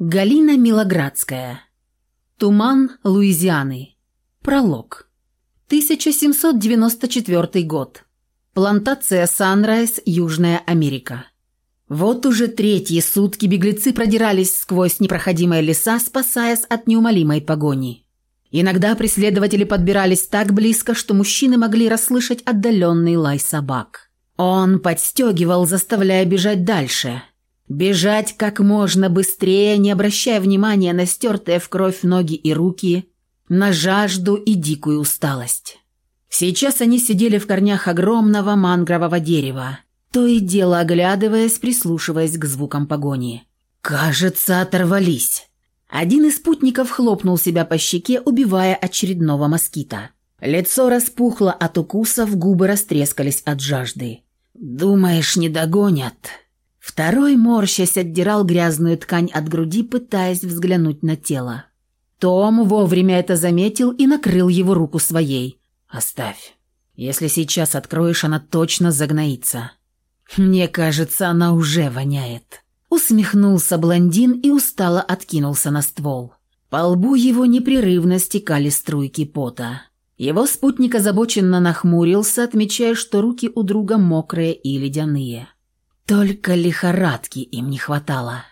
Галина Милоградская. Туман Луизианы. Пролог. 1794 год. Плантация Санрайз, Южная Америка. Вот уже третьи сутки беглецы продирались сквозь непроходимые леса, спасаясь от неумолимой погони. Иногда преследователи подбирались так близко, что мужчины могли расслышать отдаленный лай собак. Он подстегивал, заставляя бежать дальше – Бежать как можно быстрее, не обращая внимания на стертые в кровь ноги и руки, на жажду и дикую усталость. Сейчас они сидели в корнях огромного мангрового дерева, то и дело оглядываясь, прислушиваясь к звукам погони. «Кажется, оторвались». Один из спутников хлопнул себя по щеке, убивая очередного москита. Лицо распухло от укусов, губы растрескались от жажды. «Думаешь, не догонят?» Второй, морщась, отдирал грязную ткань от груди, пытаясь взглянуть на тело. Том вовремя это заметил и накрыл его руку своей. «Оставь. Если сейчас откроешь, она точно загноится. Мне кажется, она уже воняет». Усмехнулся блондин и устало откинулся на ствол. По лбу его непрерывно стекали струйки пота. Его спутник озабоченно нахмурился, отмечая, что руки у друга мокрые и ледяные. Только лихорадки им не хватало.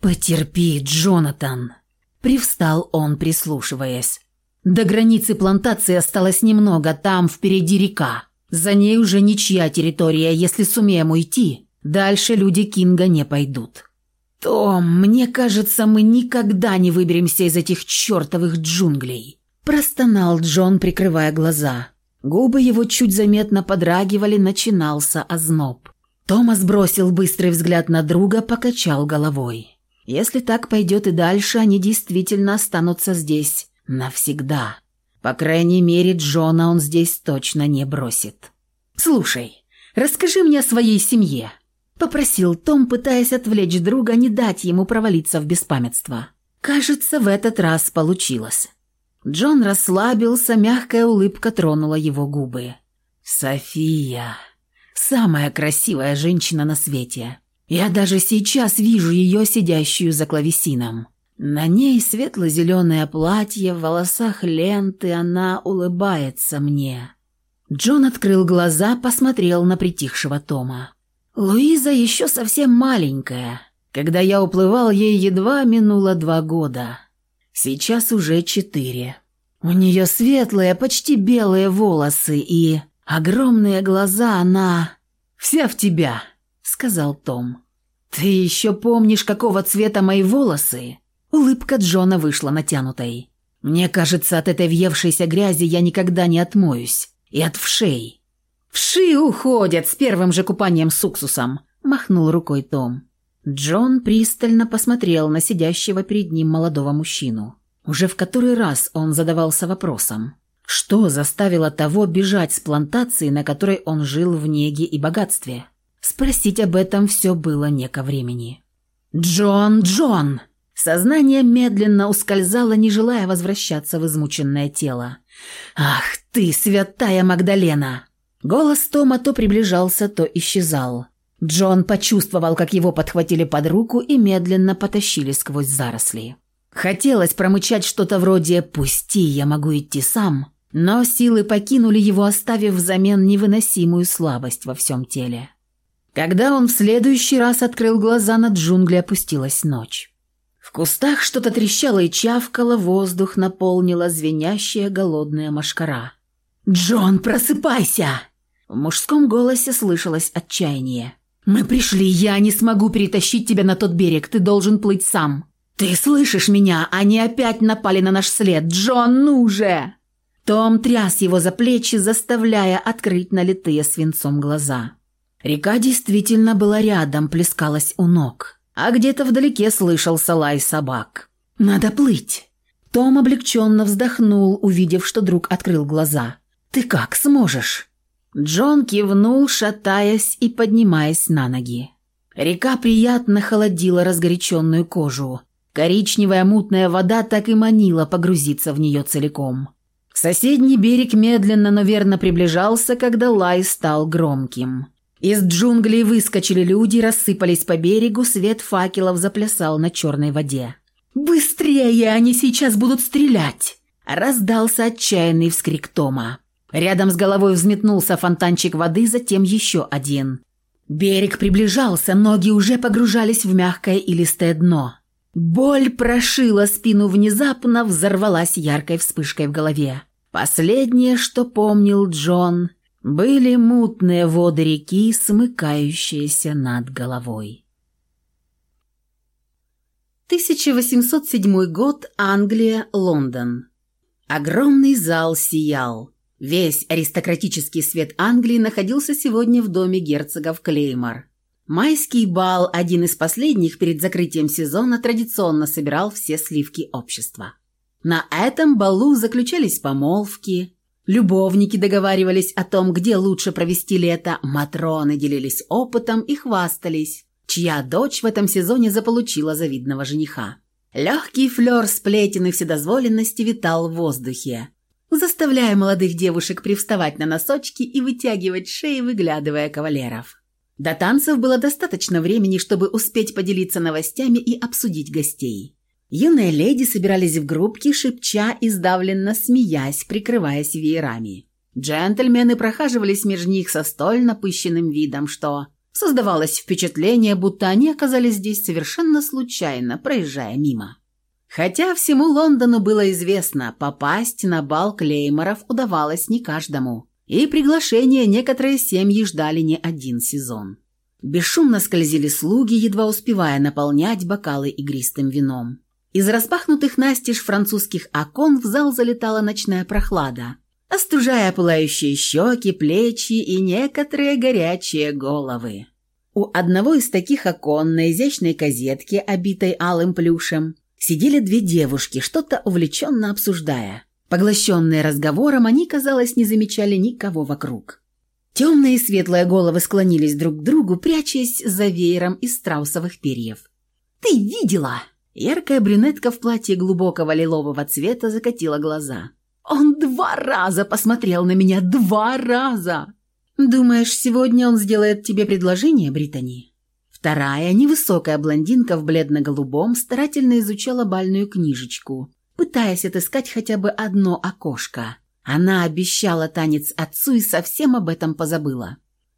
«Потерпи, Джонатан!» Привстал он, прислушиваясь. До границы плантации осталось немного, там впереди река. За ней уже ничья территория, если сумеем уйти. Дальше люди Кинга не пойдут. «Том, мне кажется, мы никогда не выберемся из этих чертовых джунглей», простонал Джон, прикрывая глаза. Губы его чуть заметно подрагивали, начинался озноб. Томас бросил быстрый взгляд на друга, покачал головой. Если так пойдет и дальше, они действительно останутся здесь навсегда. По крайней мере, Джона он здесь точно не бросит. «Слушай, расскажи мне о своей семье», – попросил Том, пытаясь отвлечь друга, не дать ему провалиться в беспамятство. Кажется, в этот раз получилось. Джон расслабился, мягкая улыбка тронула его губы. «София», Самая красивая женщина на свете. Я даже сейчас вижу ее, сидящую за клавесином. На ней светло-зеленое платье, в волосах ленты, она улыбается мне. Джон открыл глаза, посмотрел на притихшего Тома. «Луиза еще совсем маленькая. Когда я уплывал, ей едва минуло два года. Сейчас уже четыре. У нее светлые, почти белые волосы и Огромные глаза она... «Вся в тебя», — сказал Том. «Ты еще помнишь, какого цвета мои волосы?» Улыбка Джона вышла натянутой. «Мне кажется, от этой въевшейся грязи я никогда не отмоюсь. И от вшей». «Вши уходят с первым же купанием с уксусом», — махнул рукой Том. Джон пристально посмотрел на сидящего перед ним молодого мужчину. Уже в который раз он задавался вопросом. Что заставило того бежать с плантации, на которой он жил в неге и богатстве? Спросить об этом все было не ко времени. «Джон, Джон!» Сознание медленно ускользало, не желая возвращаться в измученное тело. «Ах ты, святая Магдалена!» Голос Тома то приближался, то исчезал. Джон почувствовал, как его подхватили под руку и медленно потащили сквозь заросли. Хотелось промычать что-то вроде «пусти, я могу идти сам», но силы покинули его, оставив взамен невыносимую слабость во всем теле. Когда он в следующий раз открыл глаза, над джунгли опустилась ночь. В кустах что-то трещало и чавкало, воздух наполнила звенящая голодная машкара. «Джон, просыпайся!» В мужском голосе слышалось отчаяние. «Мы пришли, я не смогу перетащить тебя на тот берег, ты должен плыть сам». «Ты слышишь меня? Они опять напали на наш след! Джон, ну же!» Том тряс его за плечи, заставляя открыть налитые свинцом глаза. Река действительно была рядом, плескалась у ног, а где-то вдалеке слышался лай собак. «Надо плыть!» Том облегченно вздохнул, увидев, что друг открыл глаза. «Ты как, сможешь?» Джон кивнул, шатаясь и поднимаясь на ноги. Река приятно холодила разгоряченную кожу. Коричневая мутная вода так и манила погрузиться в нее целиком. Соседний берег медленно, но верно приближался, когда лай стал громким. Из джунглей выскочили люди, рассыпались по берегу, свет факелов заплясал на черной воде. «Быстрее! Они сейчас будут стрелять!» Раздался отчаянный вскрик Тома. Рядом с головой взметнулся фонтанчик воды, затем еще один. Берег приближался, ноги уже погружались в мягкое и листое дно. Боль прошила спину внезапно, взорвалась яркой вспышкой в голове. Последнее, что помнил Джон, были мутные воды реки, смыкающиеся над головой. 1807 год, Англия, Лондон. Огромный зал сиял. Весь аристократический свет Англии находился сегодня в доме герцогов Клеймор. Майский бал, один из последних перед закрытием сезона, традиционно собирал все сливки общества. На этом балу заключались помолвки, любовники договаривались о том, где лучше провести лето, матроны делились опытом и хвастались, чья дочь в этом сезоне заполучила завидного жениха. Легкий флер сплетен и вседозволенности витал в воздухе, заставляя молодых девушек привставать на носочки и вытягивать шеи, выглядывая кавалеров. До танцев было достаточно времени, чтобы успеть поделиться новостями и обсудить гостей. Юные леди собирались в группки, шепча и сдавленно смеясь, прикрываясь веерами. Джентльмены прохаживались между них со столь напыщенным видом, что создавалось впечатление, будто они оказались здесь совершенно случайно, проезжая мимо. Хотя всему Лондону было известно, попасть на бал Клейморов удавалось не каждому, и приглашение некоторые семьи ждали не один сезон. Бесшумно скользили слуги, едва успевая наполнять бокалы игристым вином. Из распахнутых настежь французских окон в зал залетала ночная прохлада, остужая пылающие щеки, плечи и некоторые горячие головы. У одного из таких окон на изящной козетке, обитой алым плюшем, сидели две девушки, что-то увлеченно обсуждая. Поглощенные разговором, они, казалось, не замечали никого вокруг. Темные и светлые головы склонились друг к другу, прячась за веером из страусовых перьев. «Ты видела?» Яркая брюнетка в платье глубокого лилового цвета закатила глаза. «Он два раза посмотрел на меня, два раза!» «Думаешь, сегодня он сделает тебе предложение, Британи?» Вторая, невысокая блондинка в бледно-голубом, старательно изучала бальную книжечку, пытаясь отыскать хотя бы одно окошко. Она обещала танец отцу и совсем об этом позабыла.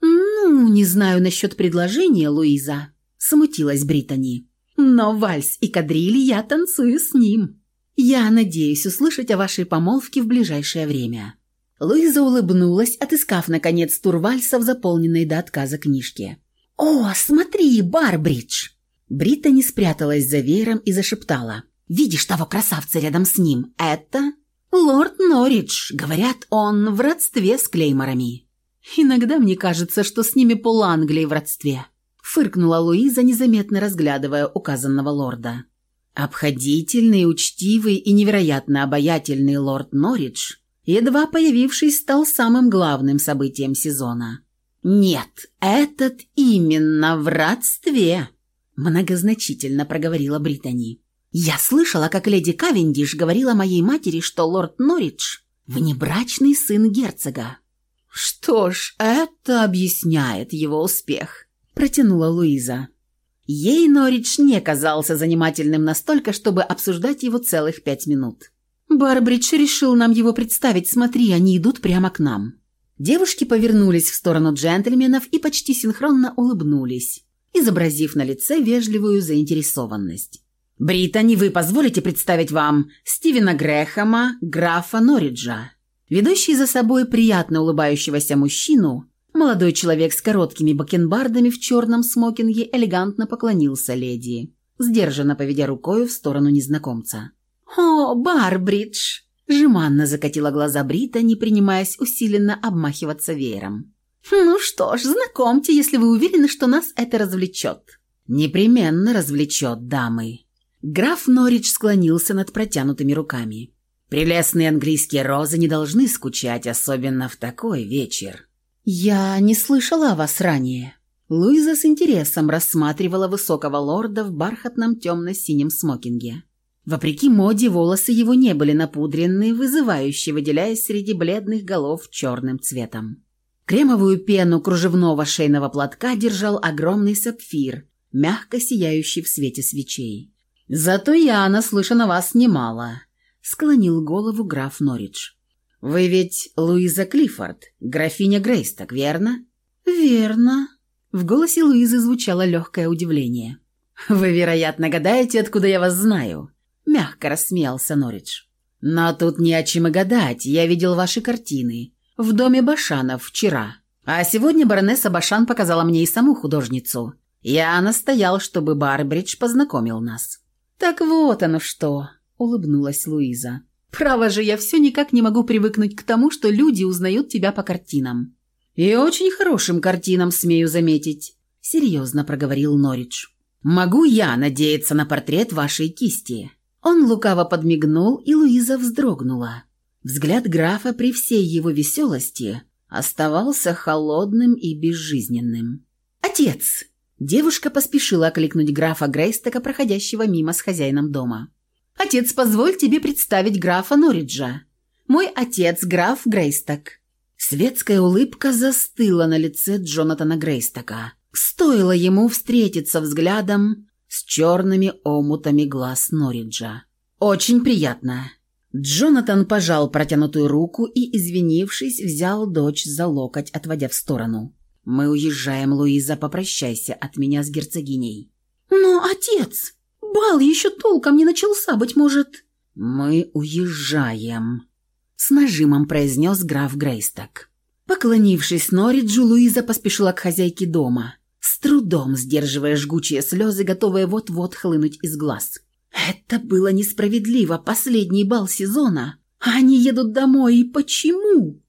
«Ну, не знаю насчет предложения, Луиза», — смутилась Британи. «Но вальс и кадриль я танцую с ним. Я надеюсь услышать о вашей помолвке в ближайшее время». Луиза улыбнулась, отыскав, наконец, тур вальсов, заполненной до отказа книжки. «О, смотри, Барбридж!» Брита не спряталась за веером и зашептала. «Видишь того красавца рядом с ним? Это лорд Норридж. Говорят, он в родстве с Клейморами». «Иногда мне кажется, что с ними пол Англии в родстве», фыркнула Луиза, незаметно разглядывая указанного лорда. Обходительный, учтивый и невероятно обаятельный лорд Норридж, едва появившись, стал самым главным событием сезона – «Нет, этот именно в родстве», – многозначительно проговорила Британи. «Я слышала, как леди Кавендиш говорила моей матери, что лорд Норридж – внебрачный сын герцога». «Что ж, это объясняет его успех», – протянула Луиза. Ей Норридж не казался занимательным настолько, чтобы обсуждать его целых пять минут. «Барбридж решил нам его представить, смотри, они идут прямо к нам». Девушки повернулись в сторону джентльменов и почти синхронно улыбнулись, изобразив на лице вежливую заинтересованность. «Британи, вы позволите представить вам Стивена Грэхэма, графа Норриджа?» Ведущий за собой приятно улыбающегося мужчину, молодой человек с короткими бакенбардами в черном смокинге элегантно поклонился леди, сдержанно поведя рукой в сторону незнакомца. «О, Барбридж!» Жеманно закатила глаза Брита, не принимаясь усиленно обмахиваться веером. «Ну что ж, знакомьте, если вы уверены, что нас это развлечет». «Непременно развлечет, дамы». Граф Норридж склонился над протянутыми руками. «Прелестные английские розы не должны скучать, особенно в такой вечер». «Я не слышала о вас ранее». Луиза с интересом рассматривала высокого лорда в бархатном темно-синем смокинге. Вопреки моде, волосы его не были напудренные, вызывающие, выделяясь среди бледных голов черным цветом. Кремовую пену кружевного шейного платка держал огромный сапфир, мягко сияющий в свете свечей. «Зато я наслышан о вас немало», — склонил голову граф Норридж. «Вы ведь Луиза Клиффорд, графиня Грейсток, верно?» «Верно». В голосе Луизы звучало легкое удивление. «Вы, вероятно, гадаете, откуда я вас знаю?» Мягко рассмеялся Норридж. «Но тут не о чем и гадать. Я видел ваши картины. В доме Башанов вчера. А сегодня баронесса Башан показала мне и саму художницу. Я настоял, чтобы Барбридж познакомил нас». «Так вот оно что», — улыбнулась Луиза. «Право же, я все никак не могу привыкнуть к тому, что люди узнают тебя по картинам». «И очень хорошим картинам, смею заметить», — серьезно проговорил Норридж. «Могу я надеяться на портрет вашей кисти?» Он лукаво подмигнул, и Луиза вздрогнула. Взгляд графа при всей его веселости оставался холодным и безжизненным. «Отец!» Девушка поспешила окликнуть графа Грейстока, проходящего мимо с хозяином дома. «Отец, позволь тебе представить графа Норриджа. Мой отец, граф Грейсток». Светская улыбка застыла на лице Джонатана Грейстока. Стоило ему встретиться взглядом с черными омутами глаз Норриджа. «Очень приятно». Джонатан пожал протянутую руку и, извинившись, взял дочь за локоть, отводя в сторону. «Мы уезжаем, Луиза, попрощайся от меня с герцогиней». «Но, отец, бал еще толком не начался, быть может...» «Мы уезжаем», — с нажимом произнес граф Грейсток. Поклонившись Норриджу, Луиза поспешила к хозяйке дома, с трудом сдерживая жгучие слезы, готовые вот-вот хлынуть из глаз. Это было несправедливо, последний бал сезона. Они едут домой, и почему?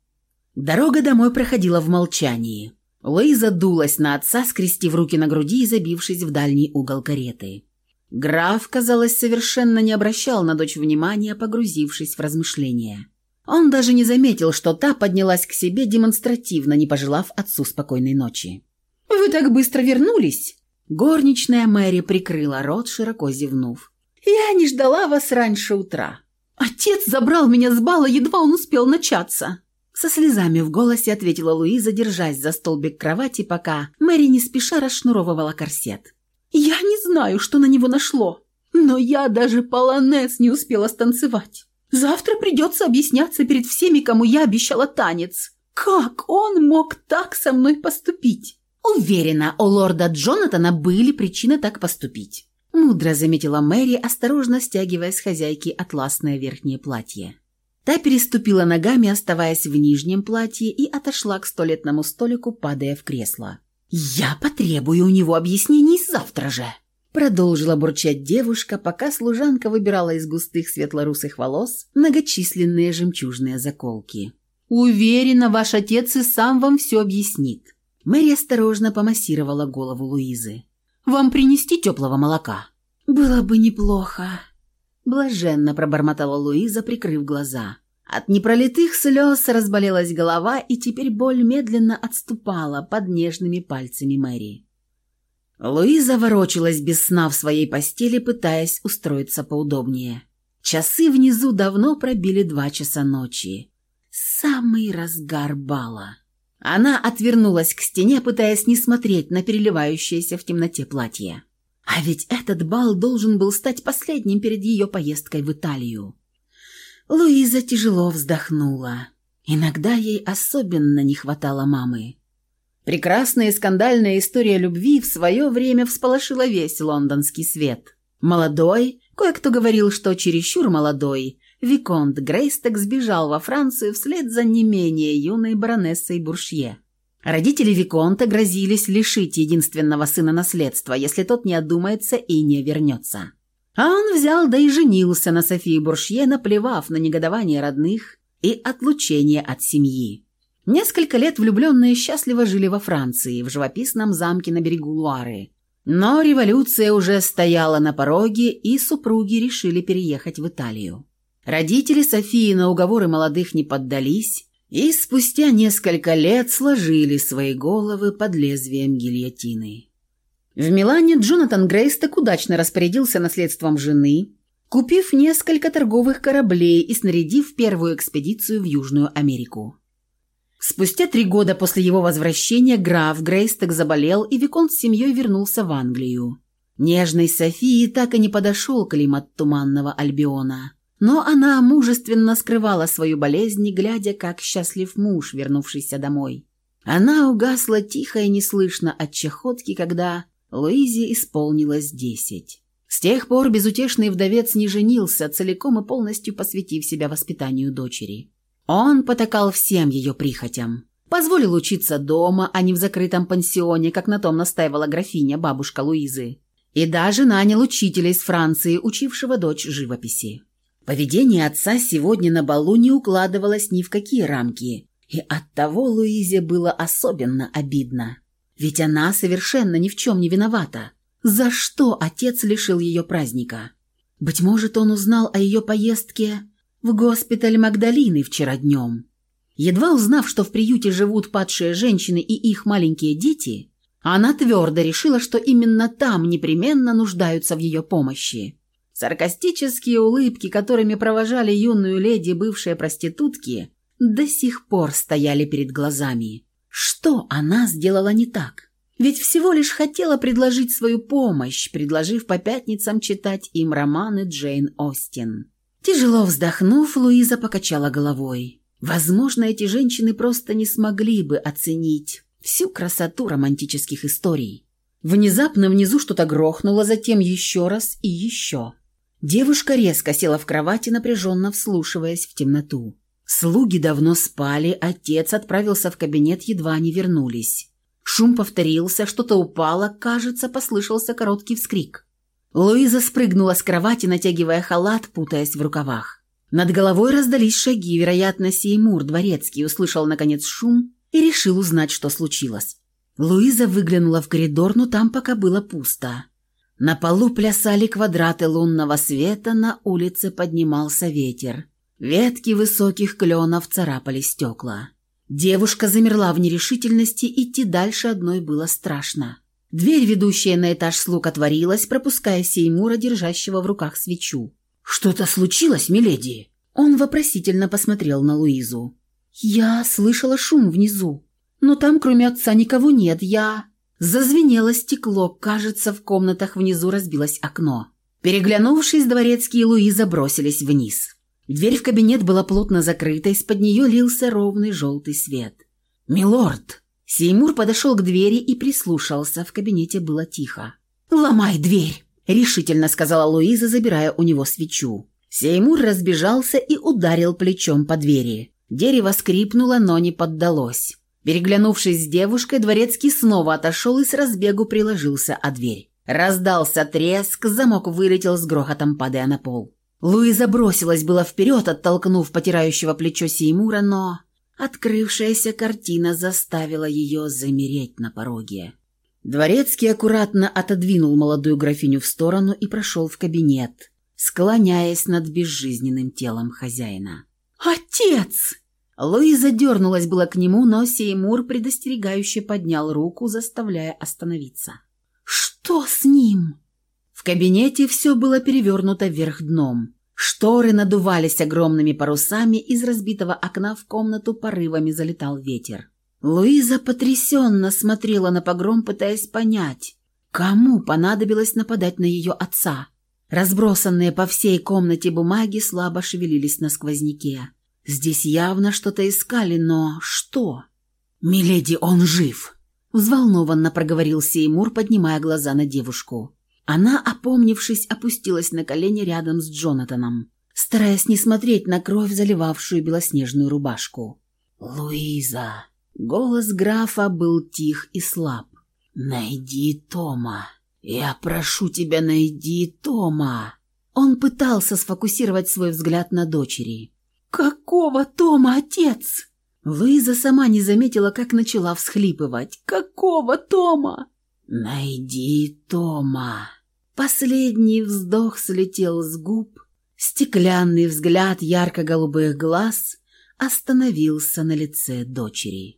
Дорога домой проходила в молчании. Луиза дулась на отца, скрестив руки на груди и забившись в дальний угол кареты. Граф, казалось, совершенно не обращал на дочь внимания, погрузившись в размышления. Он даже не заметил, что та поднялась к себе демонстративно, не пожелав отцу спокойной ночи. «Вы так быстро вернулись?» Горничная Мэри прикрыла рот, широко зевнув. «Я не ждала вас раньше утра. Отец забрал меня с бала, едва он успел начаться». Со слезами в голосе ответила Луиза, держась за столбик кровати, пока Мэри не спеша расшнуровывала корсет. «Я не знаю, что на него нашло, но я даже полонез не успела станцевать. Завтра придется объясняться перед всеми, кому я обещала танец. Как он мог так со мной поступить?» Уверена, у лорда Джонатана были причины так поступить. Мудро заметила Мэри, осторожно стягивая с хозяйки атласное верхнее платье. Та переступила ногами, оставаясь в нижнем платье, и отошла к столетному столику, падая в кресло. «Я потребую у него объяснений завтра же!» Продолжила бурчать девушка, пока служанка выбирала из густых светлорусых волос многочисленные жемчужные заколки. «Уверена, ваш отец и сам вам все объяснит». Мэри осторожно помассировала голову Луизы. «Вам принести теплого молока?» «Было бы неплохо», Блаженно пробормотала Луиза, прикрыв глаза. От непролитых слез разболелась голова, и теперь боль медленно отступала под нежными пальцами Мэри. Луиза ворочалась без сна в своей постели, пытаясь устроиться поудобнее. Часы внизу давно пробили два часа ночи. Самый разгар бала. Она отвернулась к стене, пытаясь не смотреть на переливающееся в темноте платье. А ведь этот бал должен был стать последним перед ее поездкой в Италию. Луиза тяжело вздохнула. Иногда ей особенно не хватало мамы. Прекрасная и скандальная история любви в свое время всполошила весь лондонский свет. Молодой, кое-кто говорил, что чересчур молодой, Виконт Грейсток сбежал во Францию вслед за не менее юной баронессой Буршье. Родители Виконта грозились лишить единственного сына наследства, если тот не одумается и не вернется. А он взял да и женился на Софии Буршье, наплевав на негодование родных и отлучение от семьи. Несколько лет влюбленные счастливо жили во Франции, в живописном замке на берегу Луары. Но революция уже стояла на пороге, и супруги решили переехать в Италию. Родители Софии на уговоры молодых не поддались, и спустя несколько лет сложили свои головы под лезвием гильотины. В Милане Джонатан Грейс так удачно распорядился наследством жены, купив несколько торговых кораблей и снарядив первую экспедицию в Южную Америку. Спустя три года после его возвращения граф Грейсток заболел, и Виконт с семьей вернулся в Англию. Нежной Софии так и не подошел климат туманного Альбиона. Но она мужественно скрывала свою болезнь, глядя, как счастлив муж, вернувшийся домой. Она угасла тихо и неслышно от чехотки, когда Луизе исполнилось десять. С тех пор безутешный вдовец не женился, целиком и полностью посвятив себя воспитанию дочери. Он потакал всем ее прихотям. Позволил учиться дома, а не в закрытом пансионе, как на том настаивала графиня, бабушка Луизы. И даже нанял учителя из Франции, учившего дочь живописи. Поведение отца сегодня на балу не укладывалось ни в какие рамки, и оттого Луизе было особенно обидно. Ведь она совершенно ни в чем не виновата. За что отец лишил ее праздника? Быть может, он узнал о ее поездке в госпиталь Магдалины вчера днем. Едва узнав, что в приюте живут падшие женщины и их маленькие дети, она твердо решила, что именно там непременно нуждаются в ее помощи. Саркастические улыбки, которыми провожали юную леди бывшие проститутки, до сих пор стояли перед глазами. Что она сделала не так? Ведь всего лишь хотела предложить свою помощь, предложив по пятницам читать им романы Джейн Остин. Тяжело вздохнув, Луиза покачала головой. Возможно, эти женщины просто не смогли бы оценить всю красоту романтических историй. Внезапно внизу что-то грохнуло, затем еще раз и еще. Девушка резко села в кровати, напряженно вслушиваясь в темноту. Слуги давно спали, отец отправился в кабинет, едва они вернулись. Шум повторился, что-то упало, кажется, послышался короткий вскрик. Луиза спрыгнула с кровати, натягивая халат, путаясь в рукавах. Над головой раздались шаги, вероятно, Сеймур, дворецкий, услышал, наконец, шум и решил узнать, что случилось. Луиза выглянула в коридор, но там пока было пусто. На полу плясали квадраты лунного света, на улице поднимался ветер. Ветки высоких кленов царапали стекла. Девушка замерла в нерешительности, идти дальше одной было страшно. Дверь, ведущая на этаж слуг, отворилась, пропуская Сеймура, держащего в руках свечу. «Что-то случилось, миледи?» Он вопросительно посмотрел на Луизу. «Я слышала шум внизу, но там кроме отца никого нет, я...» Зазвенело стекло, кажется, в комнатах внизу разбилось окно. Переглянувшись, дворецкие Луиза бросились вниз. Дверь в кабинет была плотно закрыта, из-под нее лился ровный желтый свет. «Милорд!» Сеймур подошел к двери и прислушался, в кабинете было тихо. «Ломай дверь!» – решительно сказала Луиза, забирая у него свечу. Сеймур разбежался и ударил плечом по двери. Дерево скрипнуло, но не поддалось. Переглянувшись с девушкой, дворецкий снова отошел и с разбегу приложился о дверь. Раздался треск, замок вылетел с грохотом, падая на пол. Луиза бросилась было вперед, оттолкнув потирающего плечо Сеймура, но открывшаяся картина заставила ее замереть на пороге. Дворецкий аккуратно отодвинул молодую графиню в сторону и прошел в кабинет, склоняясь над безжизненным телом хозяина. «Отец!» Луиза дернулась было к нему, но Сеймур предостерегающе поднял руку, заставляя остановиться. «Что с ним?» В кабинете все было перевернуто вверх дном. Шторы надувались огромными парусами, из разбитого окна в комнату порывами залетал ветер. Луиза потрясенно смотрела на погром, пытаясь понять, кому понадобилось нападать на ее отца. Разбросанные по всей комнате бумаги слабо шевелились на сквозняке. Здесь явно что-то искали, но что? «Миледи, он жив!» — взволнованно проговорил Сеймур, поднимая глаза на девушку. Она, опомнившись, опустилась на колени рядом с Джонатаном, стараясь не смотреть на кровь, заливавшую белоснежную рубашку. «Луиза!» Голос графа был тих и слаб. «Найди Тома! Я прошу тебя, найди Тома!» Он пытался сфокусировать свой взгляд на дочери. «Какого Тома, отец?» Луиза сама не заметила, как начала всхлипывать. «Какого Тома?» «Найди Тома!» Последний вздох слетел с губ, стеклянный взгляд ярко-голубых глаз остановился на лице дочери.